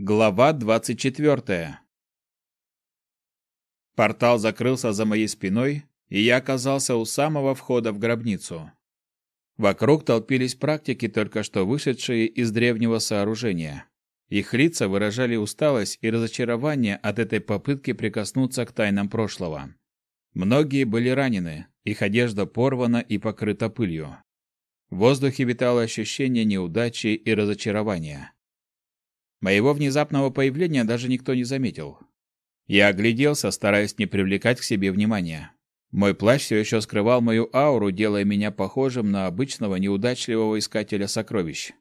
Глава 24. Портал закрылся за моей спиной, и я оказался у самого входа в гробницу. Вокруг толпились практики, только что вышедшие из древнего сооружения. Их лица выражали усталость и разочарование от этой попытки прикоснуться к тайнам прошлого. Многие были ранены, их одежда порвана и покрыта пылью. В воздухе витало ощущение неудачи и разочарования. Моего внезапного появления даже никто не заметил. Я огляделся, стараясь не привлекать к себе внимания. Мой плащ все еще скрывал мою ауру, делая меня похожим на обычного неудачливого искателя сокровищ.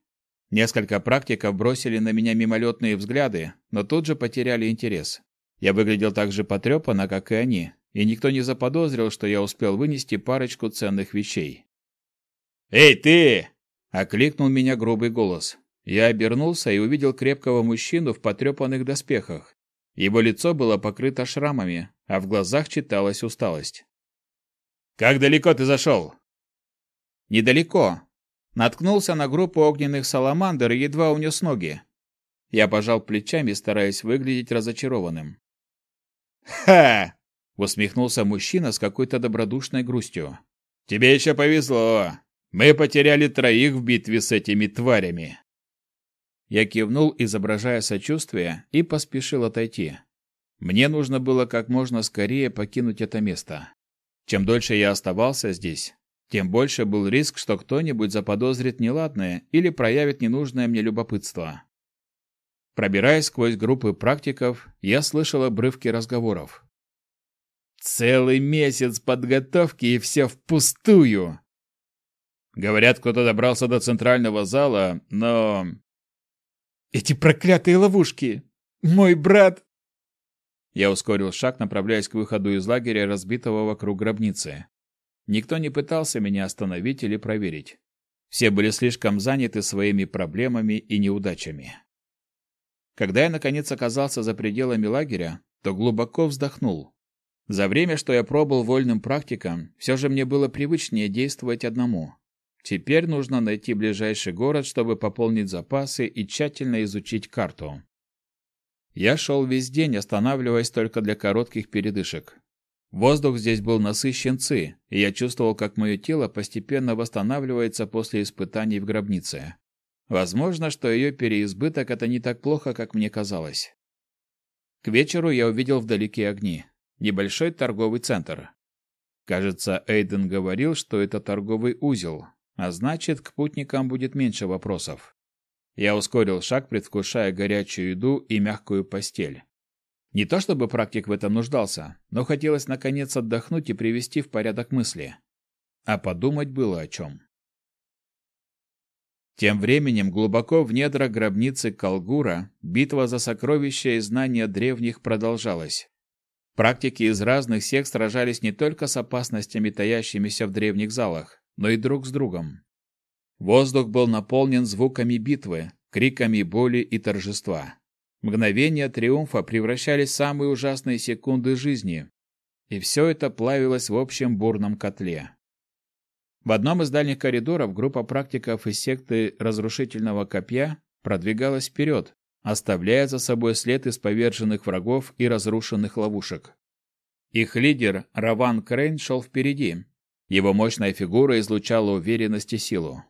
Несколько практиков бросили на меня мимолетные взгляды, но тут же потеряли интерес. Я выглядел так же потрепанно, как и они, и никто не заподозрил, что я успел вынести парочку ценных вещей. «Эй, ты!» — окликнул меня грубый голос. Я обернулся и увидел крепкого мужчину в потрепанных доспехах. Его лицо было покрыто шрамами, а в глазах читалась усталость. «Как далеко ты зашел?» «Недалеко. Наткнулся на группу огненных саламандр и едва унес ноги. Я пожал плечами, стараясь выглядеть разочарованным. «Ха!» — усмехнулся мужчина с какой-то добродушной грустью. «Тебе еще повезло. Мы потеряли троих в битве с этими тварями». Я кивнул, изображая сочувствие, и поспешил отойти. Мне нужно было как можно скорее покинуть это место. Чем дольше я оставался здесь, тем больше был риск, что кто-нибудь заподозрит неладное или проявит ненужное мне любопытство. Пробираясь сквозь группы практиков, я слышал обрывки разговоров. «Целый месяц подготовки и все впустую!» Говорят, кто-то добрался до центрального зала, но эти проклятые ловушки! Мой брат!» Я ускорил шаг, направляясь к выходу из лагеря, разбитого вокруг гробницы. Никто не пытался меня остановить или проверить. Все были слишком заняты своими проблемами и неудачами. Когда я, наконец, оказался за пределами лагеря, то глубоко вздохнул. За время, что я пробыл вольным практиком, все же мне было привычнее действовать одному. Теперь нужно найти ближайший город, чтобы пополнить запасы и тщательно изучить карту. Я шел весь день, останавливаясь только для коротких передышек. Воздух здесь был насыщен ци, и я чувствовал, как мое тело постепенно восстанавливается после испытаний в гробнице. Возможно, что ее переизбыток – это не так плохо, как мне казалось. К вечеру я увидел вдалеке огни. Небольшой торговый центр. Кажется, Эйден говорил, что это торговый узел, а значит, к путникам будет меньше вопросов. Я ускорил шаг, предвкушая горячую еду и мягкую постель. Не то чтобы практик в этом нуждался, но хотелось наконец отдохнуть и привести в порядок мысли. А подумать было о чем. Тем временем глубоко в недрах гробницы Калгура битва за сокровища и знания древних продолжалась. Практики из разных сект сражались не только с опасностями, таящимися в древних залах, но и друг с другом. Воздух был наполнен звуками битвы, криками боли и торжества. Мгновения триумфа превращались в самые ужасные секунды жизни, и все это плавилось в общем бурном котле. В одном из дальних коридоров группа практиков из секты разрушительного копья продвигалась вперед, оставляя за собой след из поверженных врагов и разрушенных ловушек. Их лидер Раван Крейн шел впереди, его мощная фигура излучала уверенность и силу.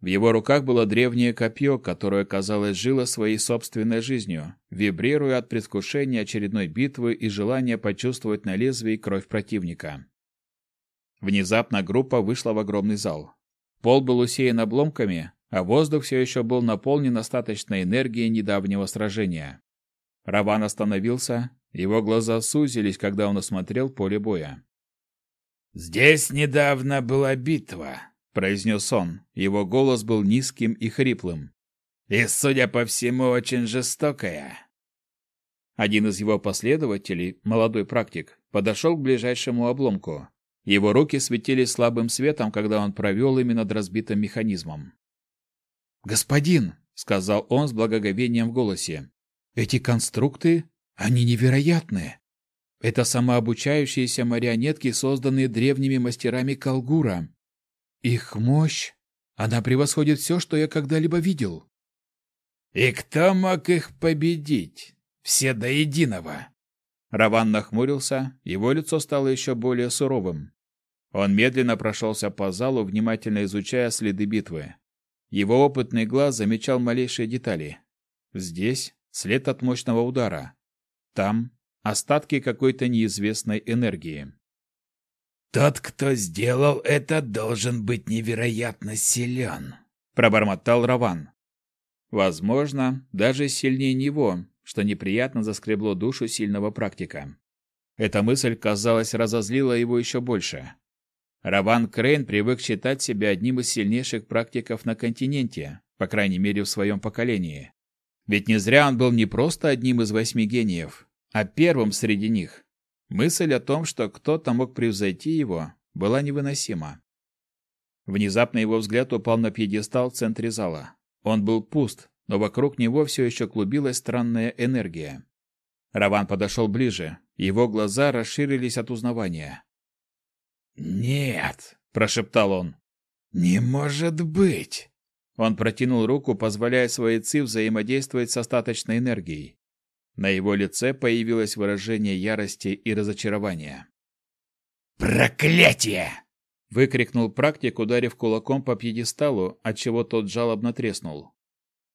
В его руках было древнее копье, которое, казалось, жило своей собственной жизнью, вибрируя от предвкушения очередной битвы и желания почувствовать на лезвии кровь противника. Внезапно группа вышла в огромный зал. Пол был усеян обломками, а воздух все еще был наполнен остаточной энергией недавнего сражения. Раван остановился, его глаза сузились, когда он осмотрел поле боя. «Здесь недавно была битва», — произнес он. Его голос был низким и хриплым. «И, судя по всему, очень жестокая». Один из его последователей, молодой практик, подошел к ближайшему обломку. Его руки светились слабым светом, когда он провел ими над разбитым механизмом. «Господин!» — сказал он с благоговением в голосе. «Эти конструкты, они невероятны!» Это самообучающиеся марионетки, созданные древними мастерами Калгура. Их мощь, она превосходит все, что я когда-либо видел. И кто мог их победить? Все до единого. Раван нахмурился, его лицо стало еще более суровым. Он медленно прошелся по залу, внимательно изучая следы битвы. Его опытный глаз замечал малейшие детали. Здесь след от мощного удара. Там остатки какой-то неизвестной энергии. «Тот, кто сделал это, должен быть невероятно силен», — пробормотал Раван. Возможно, даже сильнее него, что неприятно заскребло душу сильного практика. Эта мысль, казалось, разозлила его еще больше. Раван Крейн привык считать себя одним из сильнейших практиков на континенте, по крайней мере в своем поколении. Ведь не зря он был не просто одним из восьми гениев, а первым среди них. Мысль о том, что кто-то мог превзойти его, была невыносима. Внезапно его взгляд упал на пьедестал в центре зала. Он был пуст, но вокруг него все еще клубилась странная энергия. Раван подошел ближе, его глаза расширились от узнавания. «Нет», — прошептал он, — «не может быть». Он протянул руку, позволяя своей ци взаимодействовать с остаточной энергией. На его лице появилось выражение ярости и разочарования. «Проклятие!» — выкрикнул практик, ударив кулаком по пьедесталу, отчего тот жалобно треснул.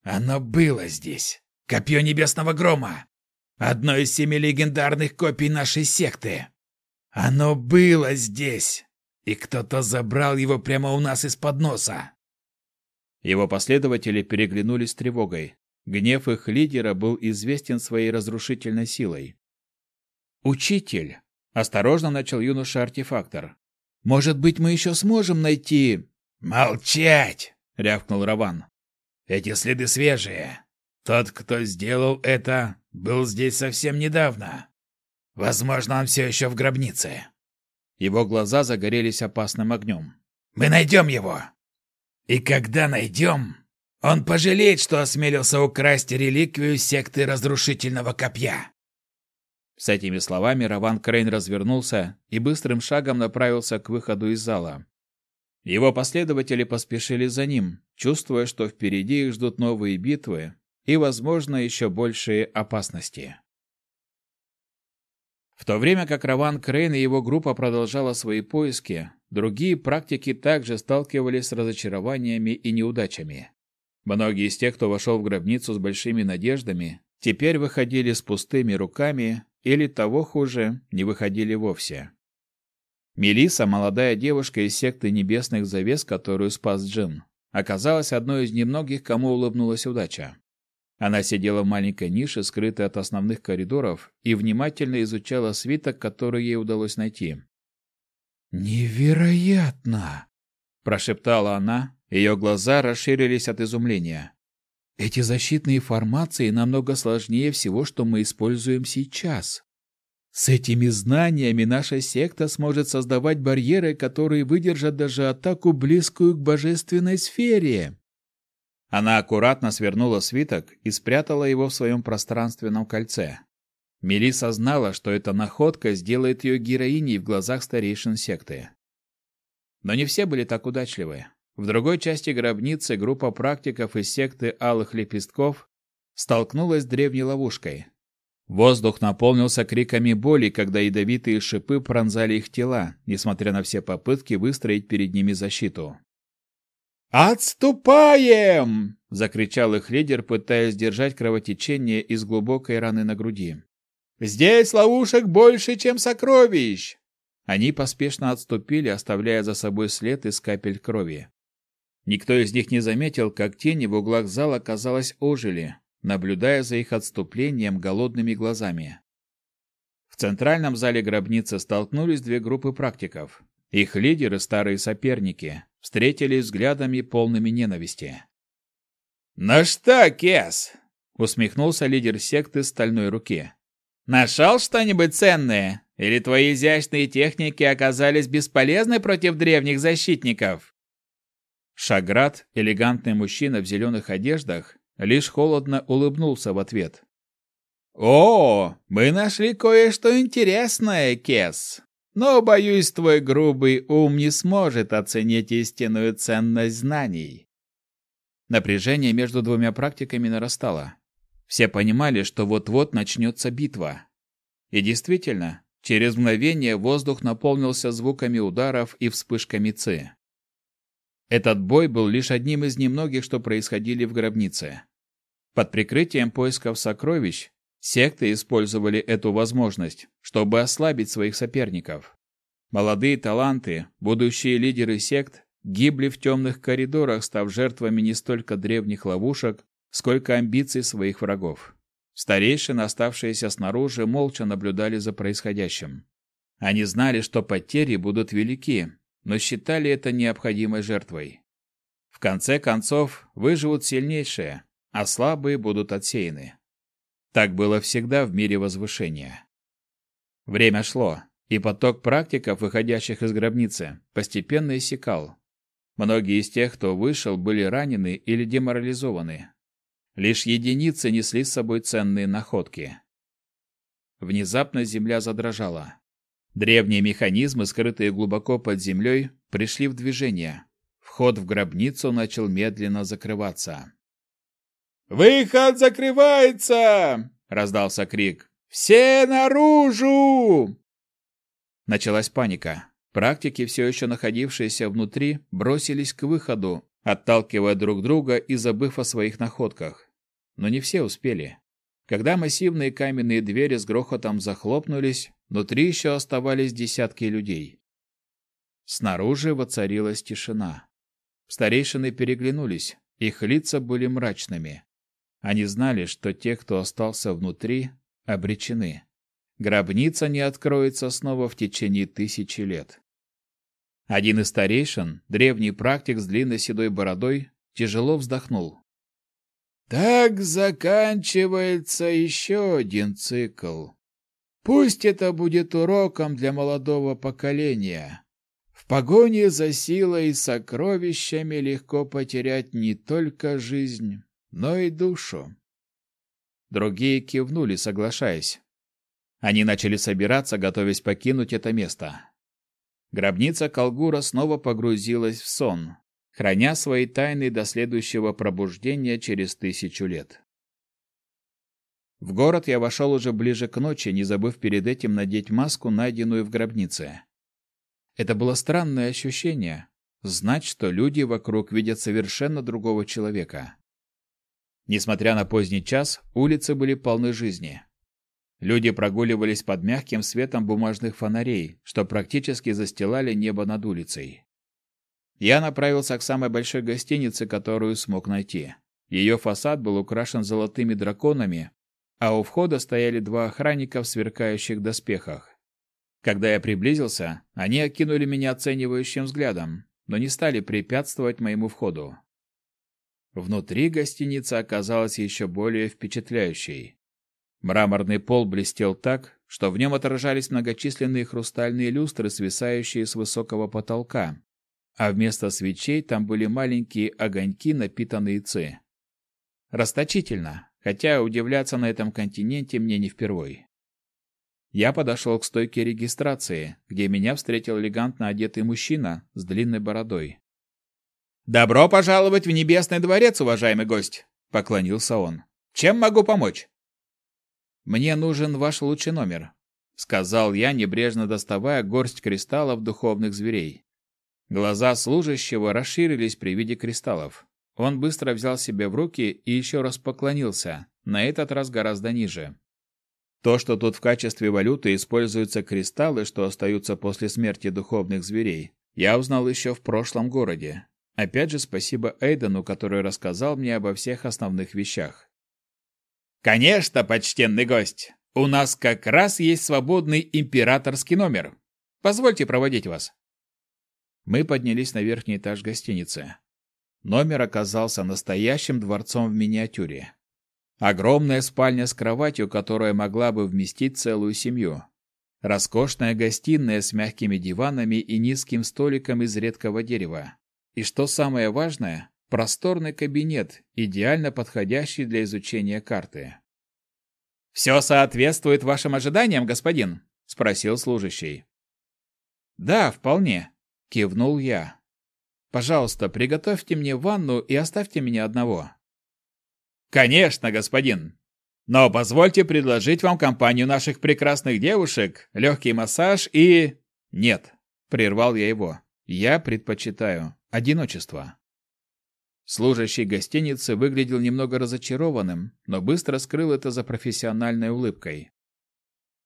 «Оно было здесь! Копье Небесного Грома! Одно из семи легендарных копий нашей секты! Оно было здесь! И кто-то забрал его прямо у нас из-под носа!» Его последователи переглянулись с тревогой. Гнев их лидера был известен своей разрушительной силой. «Учитель!» – осторожно начал юноша-артефактор. «Может быть, мы еще сможем найти...» «Молчать!» – рявкнул Раван. «Эти следы свежие. Тот, кто сделал это, был здесь совсем недавно. Возможно, он все еще в гробнице». Его глаза загорелись опасным огнем. «Мы найдем его! И когда найдем, он пожалеет, что осмелился украсть реликвию секты разрушительного копья. С этими словами Раван Крейн развернулся и быстрым шагом направился к выходу из зала. Его последователи поспешили за ним, чувствуя, что впереди их ждут новые битвы и, возможно, еще большие опасности. В то время как Раван Крейн и его группа продолжала свои поиски, другие практики также сталкивались с разочарованиями и неудачами. Многие из тех, кто вошел в гробницу с большими надеждами, теперь выходили с пустыми руками или, того хуже, не выходили вовсе. Мелиса, молодая девушка из секты Небесных Завес, которую спас Джин, оказалась одной из немногих, кому улыбнулась удача. Она сидела в маленькой нише, скрытой от основных коридоров, и внимательно изучала свиток, который ей удалось найти. «Невероятно!» – прошептала она, ее глаза расширились от изумления. Эти защитные формации намного сложнее всего, что мы используем сейчас. С этими знаниями наша секта сможет создавать барьеры, которые выдержат даже атаку, близкую к божественной сфере. Она аккуратно свернула свиток и спрятала его в своем пространственном кольце. Мелисса знала, что эта находка сделает ее героиней в глазах старейшин секты. Но не все были так удачливы. В другой части гробницы группа практиков из секты Алых Лепестков столкнулась с древней ловушкой. Воздух наполнился криками боли, когда ядовитые шипы пронзали их тела, несмотря на все попытки выстроить перед ними защиту. «Отступаем!» — закричал их лидер, пытаясь держать кровотечение из глубокой раны на груди. «Здесь ловушек больше, чем сокровищ!» Они поспешно отступили, оставляя за собой след из капель крови. Никто из них не заметил, как тени в углах зала, казалось, ожили, наблюдая за их отступлением голодными глазами. В центральном зале гробницы столкнулись две группы практиков. Их лидеры, старые соперники, встретились взглядами полными ненависти. «Ну что, Кес?» — усмехнулся лидер секты стальной руки. «Нашел что-нибудь ценное? Или твои изящные техники оказались бесполезны против древних защитников?» Шаград, элегантный мужчина в зеленых одеждах, лишь холодно улыбнулся в ответ. «О, мы нашли кое-что интересное, Кес. Но, боюсь, твой грубый ум не сможет оценить истинную ценность знаний». Напряжение между двумя практиками нарастало. Все понимали, что вот-вот начнется битва. И действительно, через мгновение воздух наполнился звуками ударов и вспышками ци. Этот бой был лишь одним из немногих, что происходили в гробнице. Под прикрытием поисков сокровищ секты использовали эту возможность, чтобы ослабить своих соперников. Молодые таланты, будущие лидеры сект, гибли в темных коридорах, став жертвами не столько древних ловушек, сколько амбиций своих врагов. Старейшины, оставшиеся снаружи, молча наблюдали за происходящим. Они знали, что потери будут велики, но считали это необходимой жертвой. В конце концов, выживут сильнейшие, а слабые будут отсеяны. Так было всегда в мире возвышения. Время шло, и поток практиков, выходящих из гробницы, постепенно иссякал. Многие из тех, кто вышел, были ранены или деморализованы. Лишь единицы несли с собой ценные находки. Внезапно земля задрожала. Древние механизмы, скрытые глубоко под землей, пришли в движение. Вход в гробницу начал медленно закрываться. «Выход закрывается!» — раздался крик. «Все наружу!» Началась паника. Практики, все еще находившиеся внутри, бросились к выходу, отталкивая друг друга и забыв о своих находках. Но не все успели. Когда массивные каменные двери с грохотом захлопнулись, Внутри еще оставались десятки людей. Снаружи воцарилась тишина. Старейшины переглянулись, их лица были мрачными. Они знали, что те, кто остался внутри, обречены. Гробница не откроется снова в течение тысячи лет. Один из старейшин, древний практик с длинной седой бородой, тяжело вздохнул. Так заканчивается еще один цикл. Пусть это будет уроком для молодого поколения. В погоне за силой и сокровищами легко потерять не только жизнь, но и душу. Другие кивнули, соглашаясь. Они начали собираться, готовясь покинуть это место. Гробница Колгура снова погрузилась в сон, храня свои тайны до следующего пробуждения через тысячу лет. В город я вошел уже ближе к ночи, не забыв перед этим надеть маску, найденную в гробнице. Это было странное ощущение знать, что люди вокруг видят совершенно другого человека. Несмотря на поздний час, улицы были полны жизни. Люди прогуливались под мягким светом бумажных фонарей, что практически застилали небо над улицей. Я направился к самой большой гостинице, которую смог найти. Ее фасад был украшен золотыми драконами, а у входа стояли два охранника в сверкающих доспехах. Когда я приблизился, они окинули меня оценивающим взглядом, но не стали препятствовать моему входу. Внутри гостиница оказалась еще более впечатляющей. Мраморный пол блестел так, что в нем отражались многочисленные хрустальные люстры, свисающие с высокого потолка, а вместо свечей там были маленькие огоньки, напитанные ци. Расточительно, хотя удивляться на этом континенте мне не впервой. Я подошел к стойке регистрации, где меня встретил элегантно одетый мужчина с длинной бородой. «Добро пожаловать в Небесный дворец, уважаемый гость!» — поклонился он. «Чем могу помочь?» «Мне нужен ваш лучший номер», — сказал я, небрежно доставая горсть кристаллов духовных зверей. Глаза служащего расширились при виде кристаллов. Он быстро взял себя в руки и еще раз поклонился, на этот раз гораздо ниже. То, что тут в качестве валюты используются кристаллы, что остаются после смерти духовных зверей, я узнал еще в прошлом городе. Опять же спасибо Эйдену, который рассказал мне обо всех основных вещах. Конечно, почтенный гость. У нас как раз есть свободный императорский номер. Позвольте проводить вас. Мы поднялись на верхний этаж гостиницы. Номер оказался настоящим дворцом в миниатюре. Огромная спальня с кроватью, которая могла бы вместить целую семью. Роскошная гостиная с мягкими диванами и низким столиком из редкого дерева. И что самое важное, просторный кабинет, идеально подходящий для изучения карты. «Все соответствует вашим ожиданиям, господин?» – спросил служащий. «Да, вполне», – кивнул я. Пожалуйста, приготовьте мне ванну и оставьте меня одного». «Конечно, господин. Но позвольте предложить вам компанию наших прекрасных девушек, легкий массаж и...» «Нет», — прервал я его. «Я предпочитаю одиночество». Служащий гостиницы выглядел немного разочарованным, но быстро скрыл это за профессиональной улыбкой.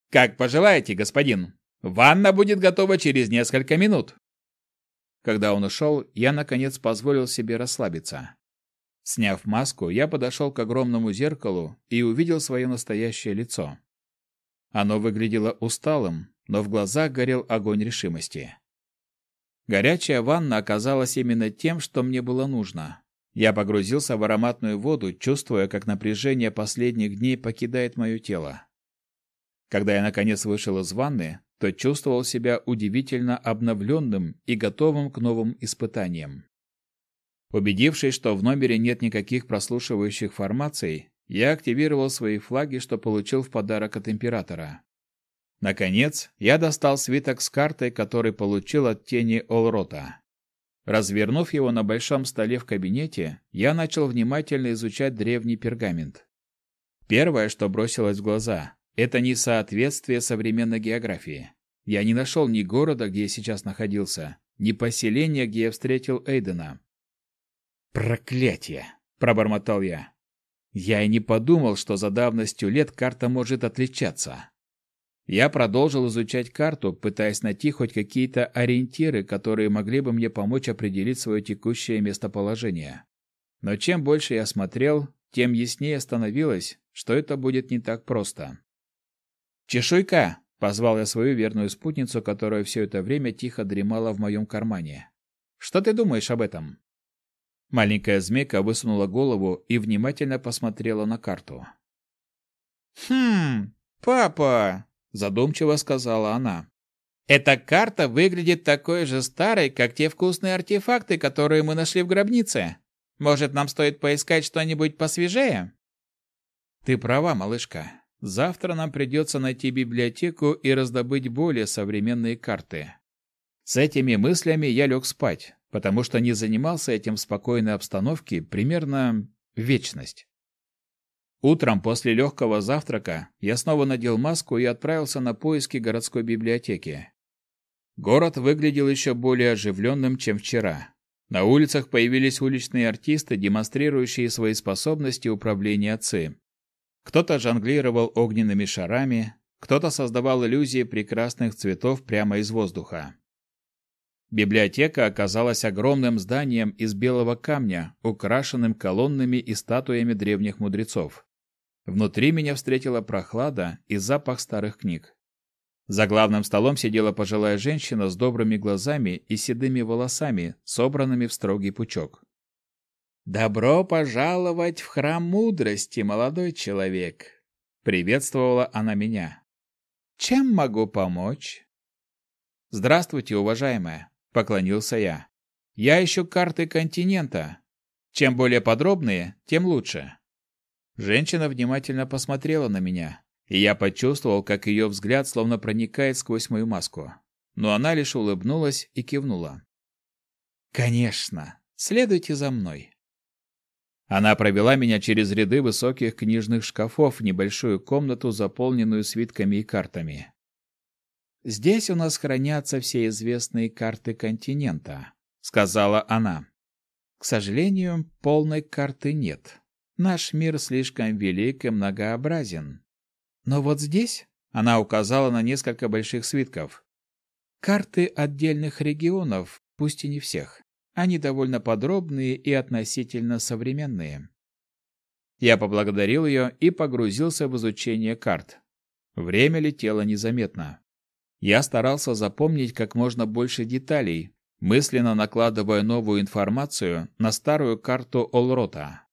«Как пожелаете, господин. Ванна будет готова через несколько минут». Когда он ушел, я, наконец, позволил себе расслабиться. Сняв маску, я подошел к огромному зеркалу и увидел свое настоящее лицо. Оно выглядело усталым, но в глазах горел огонь решимости. Горячая ванна оказалась именно тем, что мне было нужно. Я погрузился в ароматную воду, чувствуя, как напряжение последних дней покидает мое тело. Когда я наконец вышел из ванны, то чувствовал себя удивительно обновленным и готовым к новым испытаниям. Убедившись, что в номере нет никаких прослушивающих формаций, я активировал свои флаги, что получил в подарок от императора. Наконец, я достал свиток с картой, который получил от тени Олрота. Развернув его на большом столе в кабинете, я начал внимательно изучать древний пергамент. Первое, что бросилось в глаза, это несоответствие современной географии. Я не нашел ни города, где я сейчас находился, ни поселения, где я встретил Эйдена. «Проклятие!» – пробормотал я. Я и не подумал, что за давностью лет карта может отличаться. Я продолжил изучать карту, пытаясь найти хоть какие-то ориентиры, которые могли бы мне помочь определить свое текущее местоположение. Но чем больше я смотрел, тем яснее становилось, что это будет не так просто. «Чешуйка!» — позвал я свою верную спутницу, которая все это время тихо дремала в моем кармане. «Что ты думаешь об этом?» Маленькая змейка высунула голову и внимательно посмотрела на карту. «Хм, папа!» – задумчиво сказала она. «Эта карта выглядит такой же старой, как те вкусные артефакты, которые мы нашли в гробнице. Может, нам стоит поискать что-нибудь посвежее?» «Ты права, малышка. Завтра нам придется найти библиотеку и раздобыть более современные карты». С этими мыслями я лег спать, потому что не занимался этим в спокойной обстановке примерно вечность. Утром после легкого завтрака я снова надел маску и отправился на поиски городской библиотеки. Город выглядел еще более оживленным, чем вчера. На улицах появились уличные артисты, демонстрирующие свои способности управления ЦИ. Кто-то жонглировал огненными шарами, кто-то создавал иллюзии прекрасных цветов прямо из воздуха. Библиотека оказалась огромным зданием из белого камня, украшенным колоннами и статуями древних мудрецов. Внутри меня встретила прохлада и запах старых книг. За главным столом сидела пожилая женщина с добрыми глазами и седыми волосами, собранными в строгий пучок. «Добро пожаловать в храм мудрости, молодой человек!» Приветствовала она меня. «Чем могу помочь?» «Здравствуйте, уважаемая!» поклонился я. Я ищу карты континента. Чем более подробные, тем лучше. Женщина внимательно посмотрела на меня, и я почувствовал, как ее взгляд словно проникает сквозь мою маску. Но она лишь улыбнулась и кивнула. Конечно, следуйте за мной. Она провела меня через ряды высоких книжных шкафов в небольшую комнату, заполненную свитками и картами. Здесь у нас хранятся все известные карты континента, сказала она. К сожалению, полной карты нет. Наш мир слишком велик и многообразен. Но вот здесь она указала на несколько больших свитков. Карты отдельных регионов, пусть и не всех. Они довольно подробные и относительно современные. Я поблагодарил ее и погрузился в изучение карт. Время летело незаметно. Я старался запомнить как можно больше деталей, мысленно накладывая новую информацию на старую карту Олрота.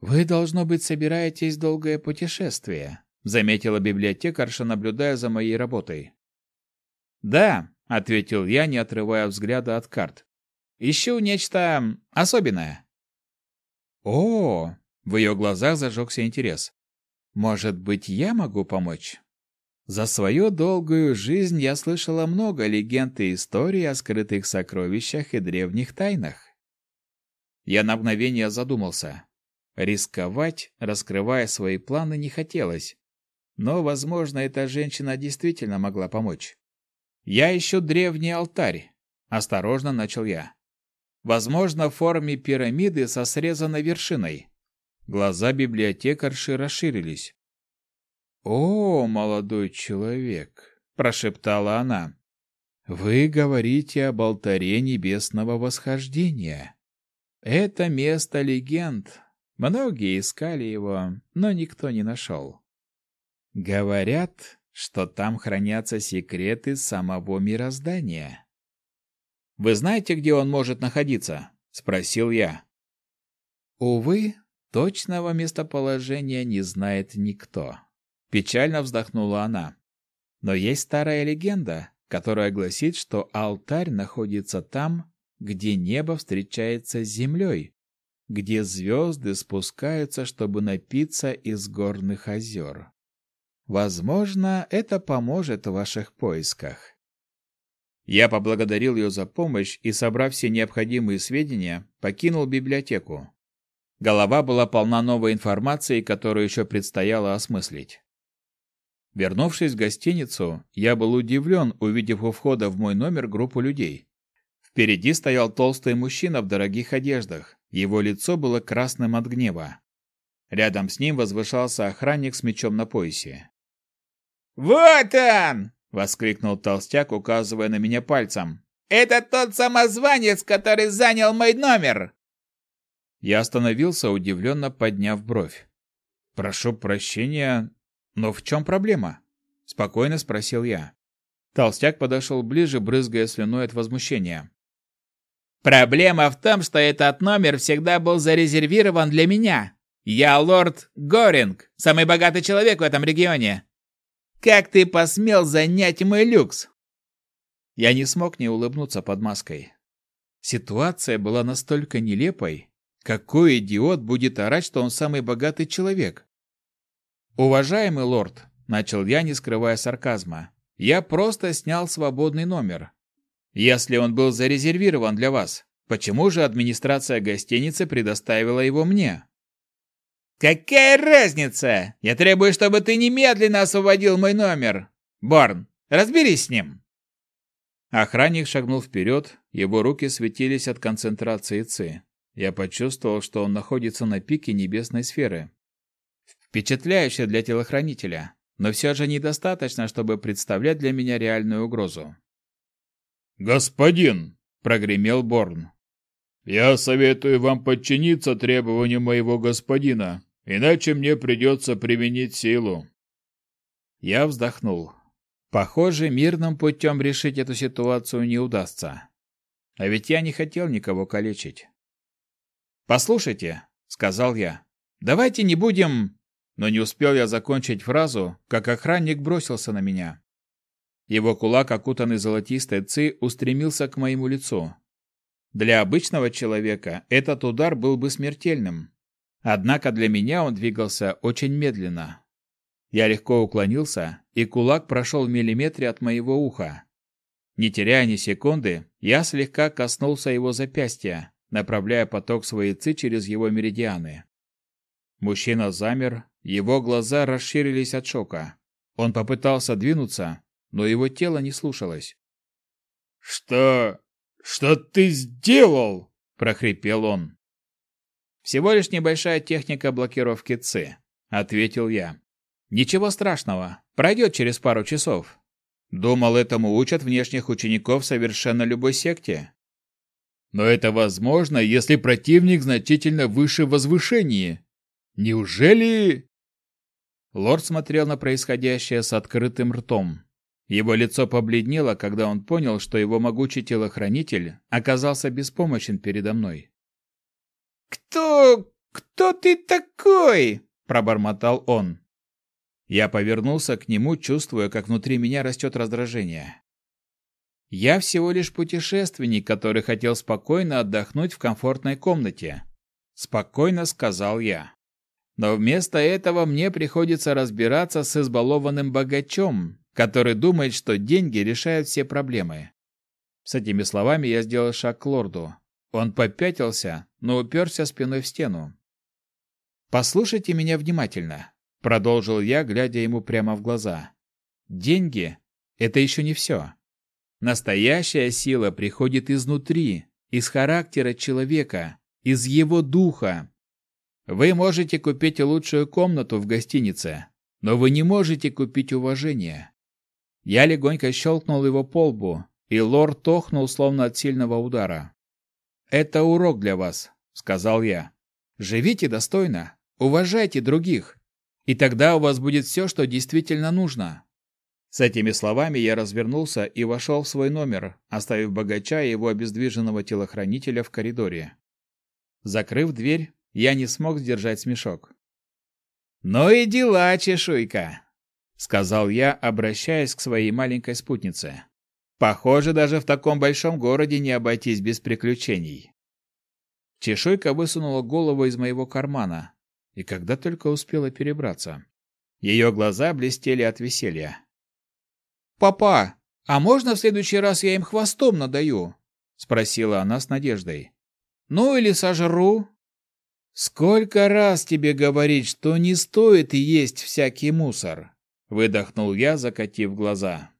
«Вы, должно быть, собираетесь долгое путешествие», — заметила библиотекарша, наблюдая за моей работой. «Да», — ответил я, не отрывая взгляда от карт. «Ищу нечто особенное». «О!» — в ее глазах зажегся интерес. «Может быть, я могу помочь?» За свою долгую жизнь я слышала много легенд и историй о скрытых сокровищах и древних тайнах. Я на мгновение задумался. Рисковать, раскрывая свои планы, не хотелось. Но, возможно, эта женщина действительно могла помочь. «Я ищу древний алтарь», — осторожно начал я. «Возможно, в форме пирамиды со срезанной вершиной». Глаза библиотекарши расширились. «О, молодой человек!» — прошептала она. «Вы говорите об алтаре небесного восхождения. Это место легенд. Многие искали его, но никто не нашел. Говорят, что там хранятся секреты самого мироздания. «Вы знаете, где он может находиться?» — спросил я. Увы, точного местоположения не знает никто. Печально вздохнула она. Но есть старая легенда, которая гласит, что алтарь находится там, где небо встречается с землей, где звезды спускаются, чтобы напиться из горных озер. Возможно, это поможет в ваших поисках. Я поблагодарил ее за помощь и, собрав все необходимые сведения, покинул библиотеку. Голова была полна новой информации, которую еще предстояло осмыслить. Вернувшись в гостиницу, я был удивлен, увидев у входа в мой номер группу людей. Впереди стоял толстый мужчина в дорогих одеждах. Его лицо было красным от гнева. Рядом с ним возвышался охранник с мечом на поясе. «Вот он!» — воскликнул толстяк, указывая на меня пальцем. «Это тот самозванец, который занял мой номер!» Я остановился, удивленно подняв бровь. «Прошу прощения, но в чем проблема?» — спокойно спросил я. Толстяк подошел ближе, брызгая слюной от возмущения. «Проблема в том, что этот номер всегда был зарезервирован для меня. Я лорд Горинг, самый богатый человек в этом регионе. Как ты посмел занять мой люкс?» Я не смог не улыбнуться под маской. Ситуация была настолько нелепой. Какой идиот будет орать, что он самый богатый человек? «Уважаемый лорд», — начал я, не скрывая сарказма, — «я просто снял свободный номер. Если он был зарезервирован для вас, почему же администрация гостиницы предоставила его мне?» «Какая разница? Я требую, чтобы ты немедленно освободил мой номер. Борн, разберись с ним». Охранник шагнул вперед, его руки светились от концентрации ЦИ. Я почувствовал, что он находится на пике небесной сферы. Впечатляюще для телохранителя, но все же недостаточно, чтобы представлять для меня реальную угрозу. «Господин!» — прогремел Борн. «Я советую вам подчиниться требованию моего господина, иначе мне придется применить силу». Я вздохнул. Похоже, мирным путем решить эту ситуацию не удастся. А ведь я не хотел никого калечить. «Послушайте», — сказал я, — «давайте не будем...» Но не успел я закончить фразу, как охранник бросился на меня. Его кулак, окутанный золотистой ци, устремился к моему лицу. Для обычного человека этот удар был бы смертельным. Однако для меня он двигался очень медленно. Я легко уклонился, и кулак прошел в миллиметре от моего уха. Не теряя ни секунды, я слегка коснулся его запястья, направляя поток своей ци через его меридианы. Мужчина замер, его глаза расширились от шока. Он попытался двинуться, но его тело не слушалось. «Что... что ты сделал?» – прохрипел он. «Всего лишь небольшая техника блокировки ЦИ», – ответил я. «Ничего страшного, пройдет через пару часов. Думал, этому учат внешних учеников совершенно любой секте». «Но это возможно, если противник значительно выше в возвышении. Неужели...» Лорд смотрел на происходящее с открытым ртом. Его лицо побледнело, когда он понял, что его могучий телохранитель оказался беспомощен передо мной. «Кто... кто ты такой?» – пробормотал он. Я повернулся к нему, чувствуя, как внутри меня растет раздражение. Я всего лишь путешественник, который хотел спокойно отдохнуть в комфортной комнате. Спокойно сказал я. Но вместо этого мне приходится разбираться с избалованным богачом, который думает, что деньги решают все проблемы. С этими словами я сделал шаг к лорду. Он попятился, но уперся спиной в стену. «Послушайте меня внимательно», — продолжил я, глядя ему прямо в глаза. «Деньги — это еще не все. Настоящая сила приходит изнутри, из характера человека, из его духа. Вы можете купить лучшую комнату в гостинице, но вы не можете купить уважение. Я легонько щелкнул его по лбу, и лорд тохнул, словно от сильного удара. «Это урок для вас», — сказал я. «Живите достойно, уважайте других, и тогда у вас будет все, что действительно нужно». С этими словами я развернулся и вошел в свой номер, оставив богача и его обездвиженного телохранителя в коридоре. Закрыв дверь, я не смог сдержать смешок. «Ну и дела, чешуйка!» — сказал я, обращаясь к своей маленькой спутнице. Похоже, даже в таком большом городе не обойтись без приключений. Чешуйка высунула голову из моего кармана, и когда только успела перебраться. Ее глаза блестели от веселья. «Папа, а можно в следующий раз я им хвостом надаю?» — спросила она с надеждой. «Ну или сожру?» «Сколько раз тебе говорить, что не стоит есть всякий мусор?» — выдохнул я, закатив глаза.